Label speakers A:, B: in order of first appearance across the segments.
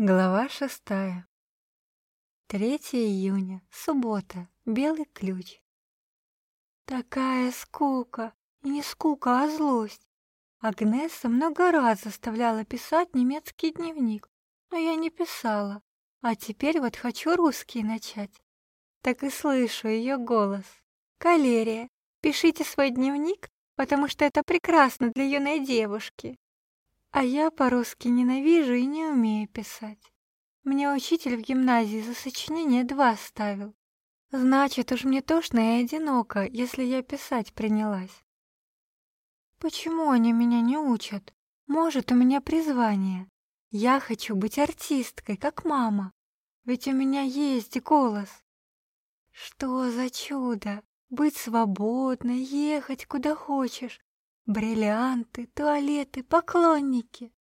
A: Глава шестая. 3 июня, суббота, белый ключ. Такая скука, и не скука, а злость. Агнесса много раз заставляла писать немецкий дневник, но я не писала, а теперь вот хочу русский начать. Так и слышу ее голос. «Калерия, пишите свой дневник, потому что это прекрасно для юной девушки». А я по-русски ненавижу и не умею писать. Мне учитель в гимназии за сочинение два ставил. Значит, уж мне тошно и одиноко, если я писать принялась. Почему они меня не учат? Может, у меня призвание. Я хочу быть артисткой, как мама. Ведь у меня есть голос. Что за чудо! Быть свободной, ехать куда хочешь, Бриллианты, туалеты, поклонники.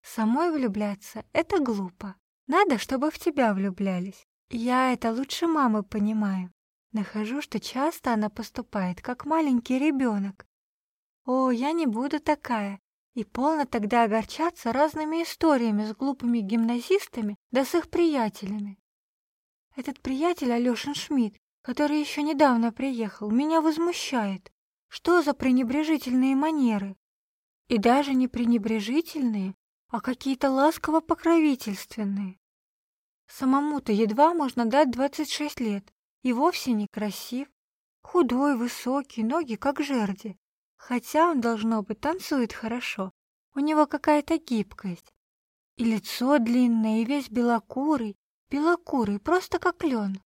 A: Самой влюбляться — это глупо. Надо, чтобы в тебя влюблялись. Я это лучше мамы понимаю. Нахожу, что часто она поступает, как маленький ребенок. О, я не буду такая. И полно тогда огорчаться разными историями с глупыми гимназистами да с их приятелями. Этот приятель Алёшин Шмидт, который еще недавно приехал, меня возмущает. Что за пренебрежительные манеры? И даже не пренебрежительные, а какие-то ласково-покровительственные. Самому-то едва можно дать 26 лет, и вовсе не красив. Худой, высокий, ноги как жерди. Хотя он, должно быть, танцует хорошо. У него какая-то гибкость. И лицо длинное, и весь белокурый, белокурый, просто как лен.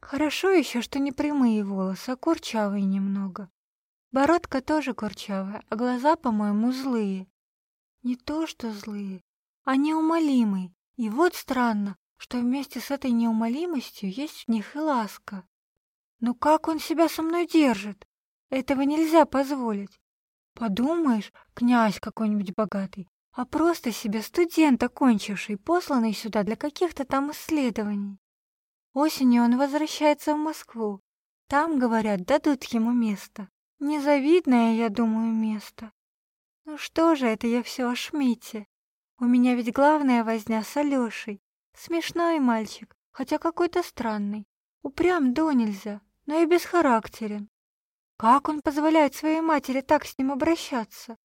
A: Хорошо еще, что не прямые волосы, а курчавые немного. Бородка тоже курчавая, а глаза, по-моему, злые. Не то что злые, а неумолимые. И вот странно, что вместе с этой неумолимостью есть в них и ласка. Но как он себя со мной держит? Этого нельзя позволить. Подумаешь, князь какой-нибудь богатый, а просто себе студент, окончивший, посланный сюда для каких-то там исследований. Осенью он возвращается в Москву. Там, говорят, дадут ему место. Незавидное, я думаю, место. Ну что же это я все о Шмите? У меня ведь главная возня с Алешей. Смешной мальчик, хотя какой-то странный. Упрям до нельзя, но и бесхарактерен. Как он позволяет своей матери так с ним обращаться?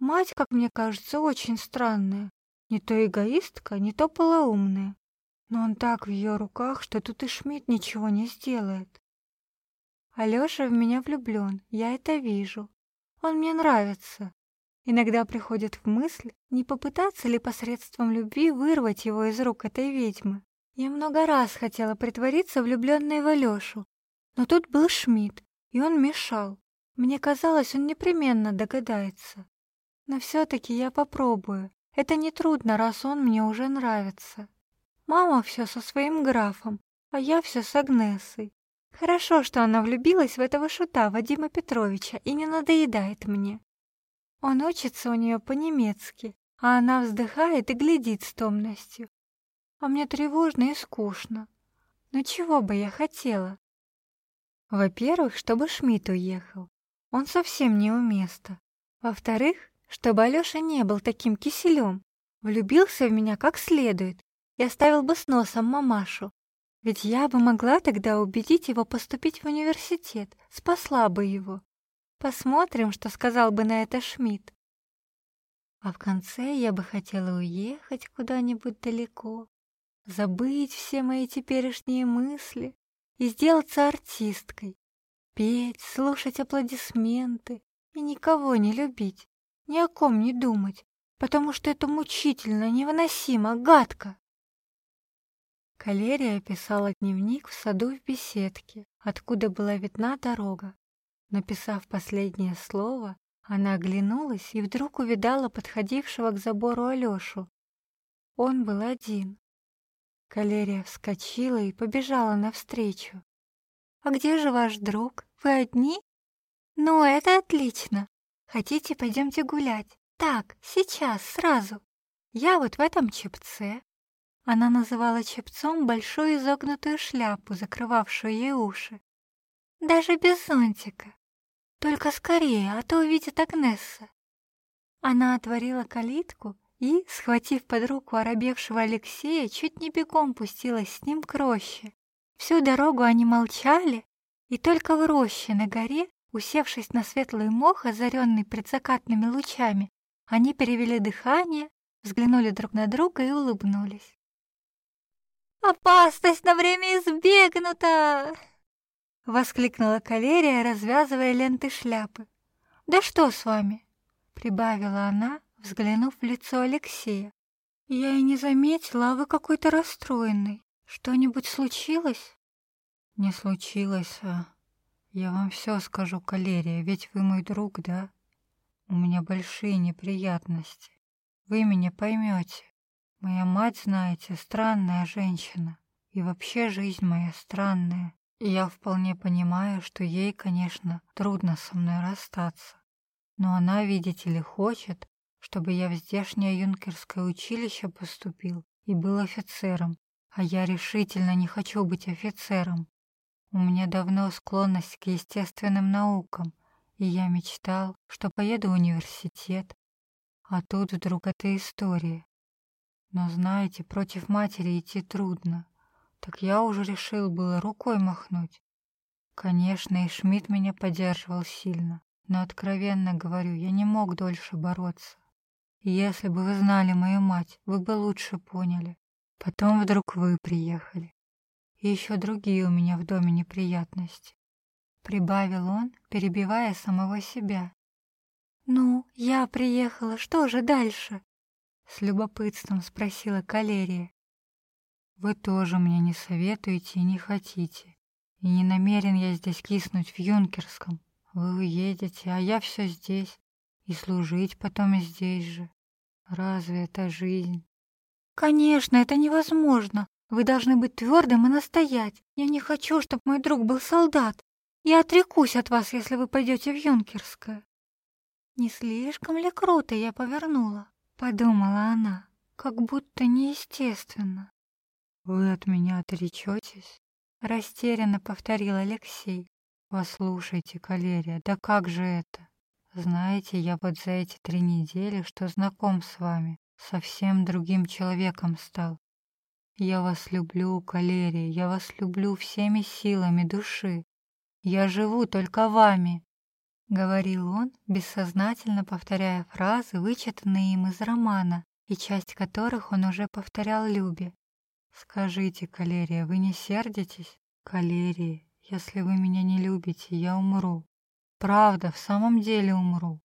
A: Мать, как мне кажется, очень странная. Не то эгоистка, не то полоумная. Но он так в ее руках, что тут и Шмидт ничего не сделает. Алёша в меня влюблён, я это вижу. Он мне нравится. Иногда приходит в мысль, не попытаться ли посредством любви вырвать его из рук этой ведьмы. Я много раз хотела притвориться влюблённой в Алёшу, но тут был Шмидт, и он мешал. Мне казалось, он непременно догадается. Но всё-таки я попробую. Это не трудно, раз он мне уже нравится. Мама всё со своим графом, а я всё с Агнесой. Хорошо, что она влюбилась в этого шута Вадима Петровича и не надоедает мне. Он учится у нее по-немецки, а она вздыхает и глядит с томностью. А мне тревожно и скучно. Но чего бы я хотела? Во-первых, чтобы Шмидт уехал. Он совсем не у места. Во-вторых, чтобы Алёша не был таким киселем, влюбился в меня как следует и оставил бы с носом мамашу, ведь я бы могла тогда убедить его поступить в университет, спасла бы его. Посмотрим, что сказал бы на это Шмидт. А в конце я бы хотела уехать куда-нибудь далеко, забыть все мои теперешние мысли и сделаться артисткой, петь, слушать аплодисменты и никого не любить, ни о ком не думать, потому что это мучительно, невыносимо, гадко. Калерия писала дневник в саду в беседке, откуда была видна дорога. Написав последнее слово, она оглянулась и вдруг увидала подходившего к забору Алёшу. Он был один. Калерия вскочила и побежала навстречу. «А где же ваш друг? Вы одни?» «Ну, это отлично. Хотите, пойдемте гулять? Так, сейчас, сразу. Я вот в этом чепце, она называла чепцом большую изогнутую шляпу, закрывавшую ей уши. Даже без зонтика. Только скорее, а то увидит Агнесса. Она отворила калитку и, схватив под руку оробевшего Алексея, чуть не бегом пустилась с ним к роще. Всю дорогу они молчали, и только в роще на горе, усевшись на светлый мох, озаренный предзакатными лучами, они перевели дыхание, взглянули друг на друга и улыбнулись. «Опасность на время избегнута!» — воскликнула калерия, развязывая ленты шляпы. «Да что с вами?» — прибавила она, взглянув в лицо Алексея. «Я и не заметила, а вы какой-то расстроенный. Что-нибудь случилось?»
B: «Не случилось, а я вам все скажу, Калерия, ведь вы мой друг, да? У меня большие неприятности. Вы меня поймете. Моя мать, знаете, странная женщина. И вообще жизнь моя странная. И я вполне понимаю, что ей, конечно, трудно со мной расстаться. Но она, видите ли, хочет, чтобы я в здешнее юнкерское училище поступил и был офицером, а я решительно не хочу быть офицером. У меня давно склонность к естественным наукам, и я мечтал, что поеду в университет. А тут вдруг эта история. Но знаете, против матери идти трудно. Так я уже решил было рукой махнуть. Конечно, и Шмидт меня поддерживал сильно, но, откровенно говорю, я не мог дольше бороться. Если бы вы знали мою мать, вы бы лучше поняли. Потом вдруг вы приехали. И еще другие у меня в доме неприятности. Прибавил он, перебивая самого себя. «Ну, я приехала, что же дальше?» С любопытством спросила Калерия. «Вы тоже мне не советуете и не хотите. И не намерен я здесь киснуть в Юнкерском. Вы уедете, а я все здесь. И служить потом здесь же. Разве это жизнь?» «Конечно, это невозможно. Вы должны быть твердым и настоять. Я не хочу, чтобы мой друг был солдат. Я отрекусь от вас, если вы пойдете в Юнкерское». «Не слишком ли круто я повернула?» — подумала она, как будто неестественно. «Вы от меня отречетесь?»
A: — растерянно повторил Алексей.
B: «Послушайте, Калерия, да как же это? Знаете, я вот за эти три недели, что знаком с вами, совсем другим человеком стал. Я вас люблю, Калерия, я вас люблю всеми силами души. Я живу только вами, — говорил он, бессознательно повторяя фразы, вычитанные им из романа, и часть которых он уже повторял Любе. «Скажите, Калерия, вы не сердитесь? Калерия, если вы меня не любите, я умру. Правда, в самом деле умру.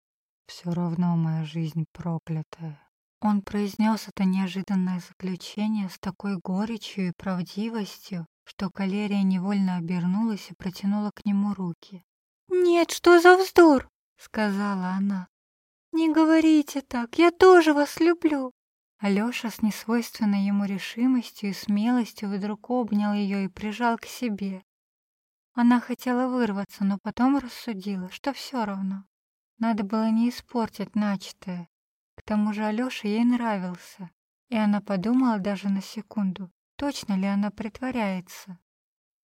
B: Все равно моя жизнь проклятая». Он произнес это неожиданное заключение с такой горечью и правдивостью, что Калерия невольно обернулась и протянула к нему руки. «Нет, что за вздор!» — сказала она. «Не говорите так, я тоже вас люблю!» Алёша с несвойственной ему решимостью и смелостью вдруг обнял ее и прижал к себе. Она хотела вырваться, но потом рассудила, что все равно. Надо было не испортить начатое. К тому же Алёша ей нравился, и она подумала даже на секунду, точно ли она притворяется.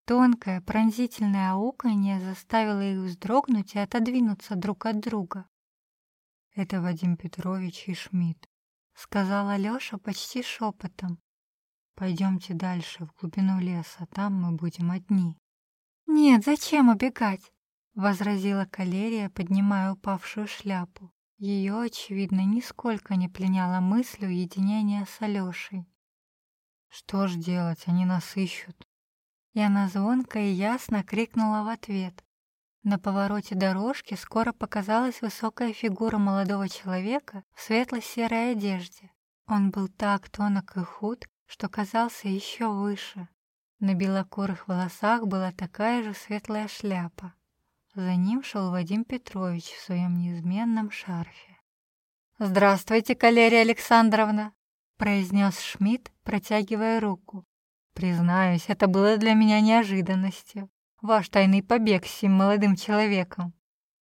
B: Тонкое, пронзительное ауканье заставило их вздрогнуть и отодвинуться друг от друга. «Это Вадим Петрович и Шмидт», — сказал Алёша почти шепотом. «Пойдемте дальше, в глубину леса, там мы будем одни». «Нет, зачем убегать?» — возразила Калерия, поднимая упавшую шляпу. Ее, очевидно, нисколько не пленяла мысль уединения с Алешей. «Что ж делать, они нас ищут».
A: И она звонко и ясно крикнула в ответ. На повороте дорожки скоро показалась высокая фигура молодого человека в светло-серой одежде. Он был так тонок и худ, что казался еще выше. На белокурых волосах была такая же светлая шляпа. За ним шел Вадим Петрович в своем неизменном шарфе. «Здравствуйте, Калерия Александровна!» — произнес Шмидт, протягивая руку. «Признаюсь, это было для меня неожиданностью. Ваш тайный побег с сим молодым человеком.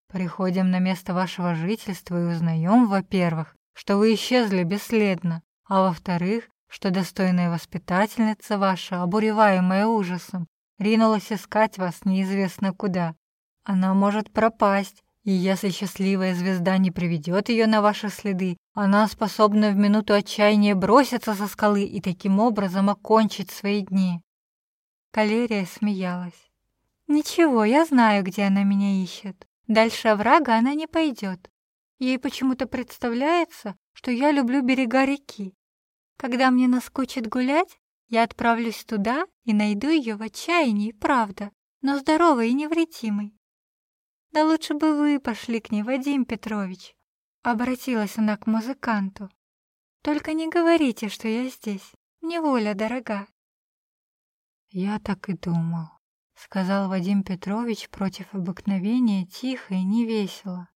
A: Приходим на место вашего жительства и узнаем, во-первых, что вы исчезли бесследно, а во-вторых, что достойная воспитательница ваша, обуреваемая ужасом, ринулась искать вас неизвестно куда, она может пропасть, и если счастливая звезда не приведет ее на ваши следы,
B: Она способна в минуту отчаяния броситься со скалы и таким образом окончить свои дни.
A: Калерия смеялась. «Ничего, я знаю, где она меня ищет. Дальше оврага она не пойдет. Ей почему-то представляется, что я люблю берега реки. Когда мне наскучит гулять, я отправлюсь туда и найду ее в отчаянии, правда, но здоровой и невредимой. Да лучше бы вы пошли к ней, Вадим Петрович. Обратилась она к музыканту. Только не говорите, что я здесь. Мне воля дорога.
B: Я так и думал, сказал Вадим Петрович против обыкновения тихо и невесело.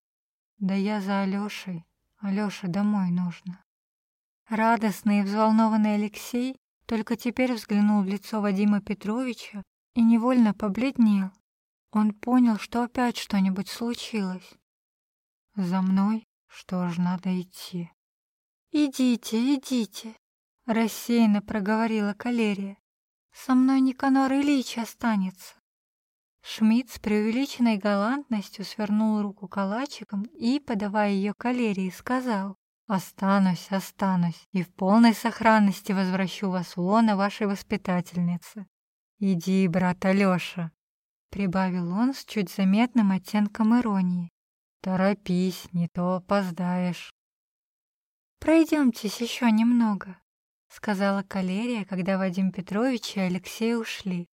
B: Да я за Алёшей. Алёше домой нужно.
A: Радостный и взволнованный Алексей только теперь взглянул в лицо Вадима Петровича и невольно побледнел. Он понял, что опять что-нибудь случилось.
B: «За мной? Что ж, надо идти».
A: «Идите, идите», — рассеянно проговорила Калерия. Со мной Никанор Ильич останется. Шмидт с преувеличенной галантностью свернул руку калачиком и, подавая ее калерии, сказал «Останусь, останусь, и в полной сохранности возвращу вас в лоно вашей воспитательницы. Иди, брат Алёша», — прибавил он с чуть заметным оттенком иронии.
B: «Торопись, не то опоздаешь».
A: «Пройдемтесь еще немного», сказала Калерия, когда Вадим Петрович и Алексей ушли.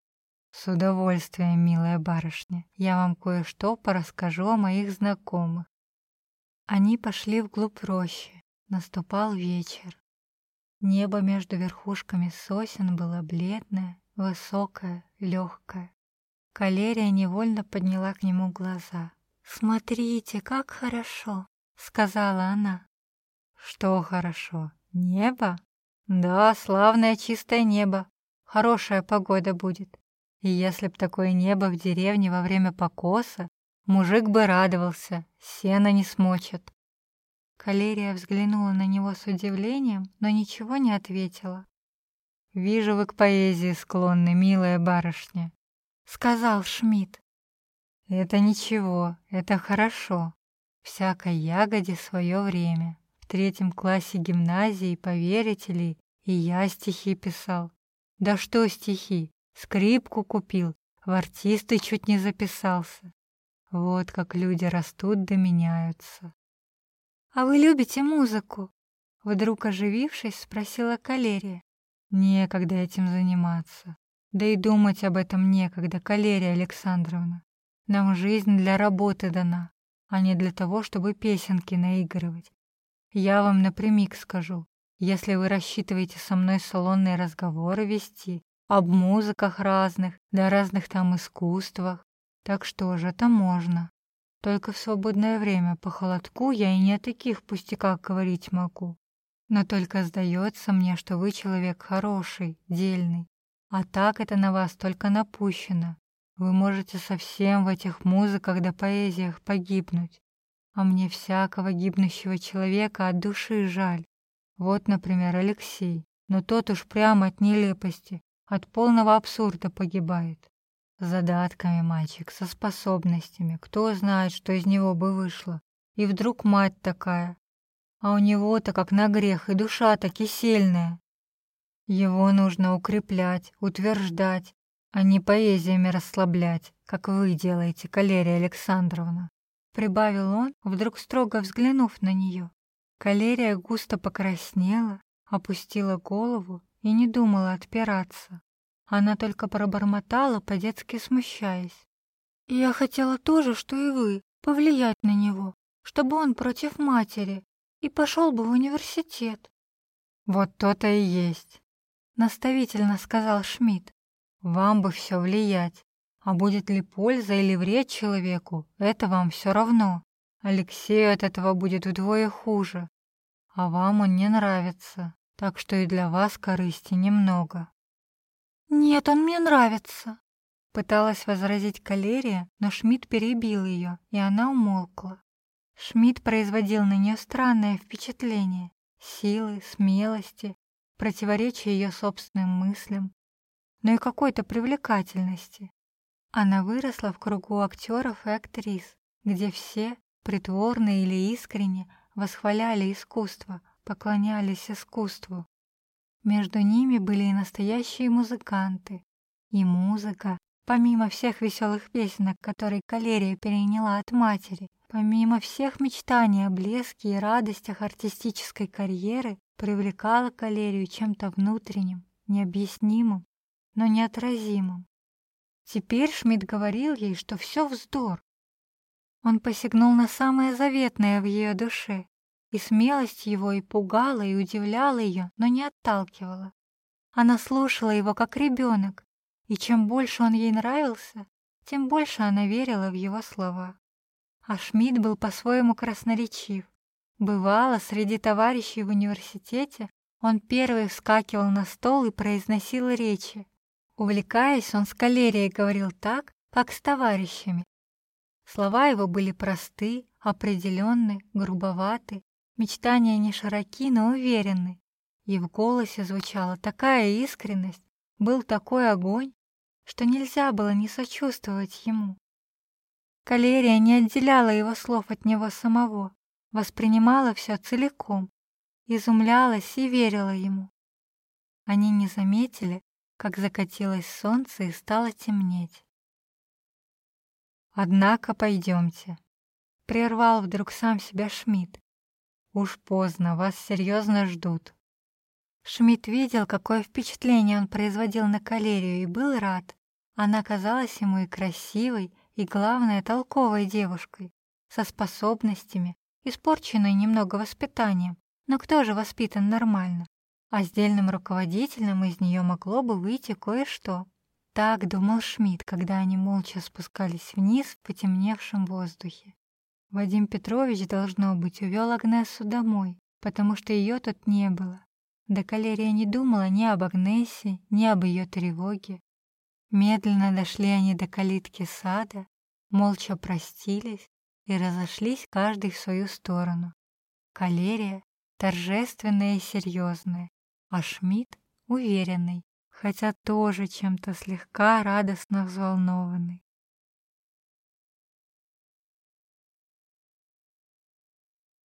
B: «С удовольствием, милая барышня, я вам кое-что порасскажу о моих знакомых».
A: Они пошли вглубь рощи. Наступал вечер. Небо между верхушками сосен было бледное, высокое, легкое. Калерия невольно подняла к нему глаза. «Смотрите, как хорошо!» — сказала она.
B: «Что хорошо? Небо?» Да, славное чистое небо. Хорошая погода будет. И если б такое небо в деревне во время покоса, мужик бы радовался, сено не смочит.
A: Калерия взглянула на него с удивлением, но ничего не ответила.
B: «Вижу, вы к поэзии склонны, милая барышня», —
A: сказал Шмидт.
B: «Это ничего, это хорошо. Всякой ягоде свое время третьем классе гимназии, поверите ли, и я стихи писал. Да что стихи, скрипку купил, в артисты чуть не записался. Вот как люди растут да меняются.
A: «А вы любите музыку?» Вдруг оживившись, спросила Калерия.
B: «Некогда этим заниматься. Да и думать об этом некогда, Калерия Александровна. Нам жизнь для работы дана, а не для того, чтобы песенки наигрывать я вам напрямик скажу, если вы рассчитываете со мной салонные разговоры вести, об музыках разных, да разных там искусствах, так что же, это можно. Только в свободное время по холодку я и не о таких пустяках говорить могу. Но только сдается мне, что вы человек хороший, дельный. А так это на вас только напущено. Вы можете совсем в этих музыках да поэзиях погибнуть. А мне всякого гибнущего человека от души жаль. Вот, например, Алексей. Но тот уж прямо от нелепости, от полного абсурда погибает. С задатками мальчик, со способностями. Кто знает, что из него бы вышло. И вдруг мать такая. А у него-то как на грех, и душа таки сильная. Его нужно укреплять, утверждать, а не поэзиями расслаблять, как вы делаете, Калерия Александровна прибавил он, вдруг строго взглянув на нее. Калерия густо покраснела, опустила голову и не думала отпираться. Она только пробормотала, по-детски смущаясь. «Я хотела тоже, что и вы, повлиять на него, чтобы он против матери и пошел бы в университет». «Вот то-то и есть», — наставительно сказал Шмидт. «Вам бы все влиять, а будет ли польза или вред человеку, это вам все равно. Алексею от этого будет вдвое хуже. А вам он не нравится, так что и для вас корысти немного.
A: «Нет, он мне нравится», — пыталась возразить Калерия, но Шмидт перебил ее, и она умолкла. Шмидт производил на нее странное впечатление силы, смелости, противоречия ее собственным мыслям, но и какой-то привлекательности. Она выросла в кругу актеров и актрис, где все, притворно или искренне, восхваляли искусство, поклонялись искусству. Между ними были и настоящие музыканты, и музыка, помимо всех веселых песенок, которые Калерия переняла от матери, помимо всех мечтаний о блеске и радостях артистической карьеры, привлекала Калерию чем-то внутренним, необъяснимым, но неотразимым. Теперь Шмидт говорил ей, что все вздор. Он посягнул на самое заветное в ее душе, и смелость его и пугала, и удивляла ее, но не отталкивала. Она слушала его как ребенок, и чем больше он ей нравился, тем больше она верила в его слова. А Шмидт был по-своему красноречив. Бывало, среди товарищей в университете он первый вскакивал на стол и произносил речи, Увлекаясь, он с калерией говорил так, как с товарищами. Слова его были просты, определенны, грубоваты, мечтания не широки, но уверенны. И в голосе звучала такая искренность, был такой огонь, что нельзя было не сочувствовать ему. Калерия не отделяла его слов от него самого, воспринимала все целиком, изумлялась и верила ему. Они не заметили, как закатилось солнце и стало темнеть. «Однако пойдемте», — прервал вдруг сам себя Шмидт. «Уж поздно, вас серьезно ждут». Шмидт видел, какое впечатление он производил на калерию, и был рад. Она казалась ему и красивой, и, главное, толковой девушкой, со способностями, испорченной немного воспитанием. Но кто же воспитан нормально? А сдельным руководителем из нее могло бы выйти кое-что. Так думал Шмидт, когда они молча спускались вниз в потемневшем воздухе. Вадим Петрович, должно быть, увел Агнесу домой, потому что ее тут не было. Да Калерия не думала ни об Агнесе, ни об ее тревоге. Медленно дошли они до калитки сада, молча простились и разошлись каждый в свою сторону. Калерия, торжественная и серьезная, а Шмидт уверенный, хотя тоже чем-то слегка радостно взволнованный.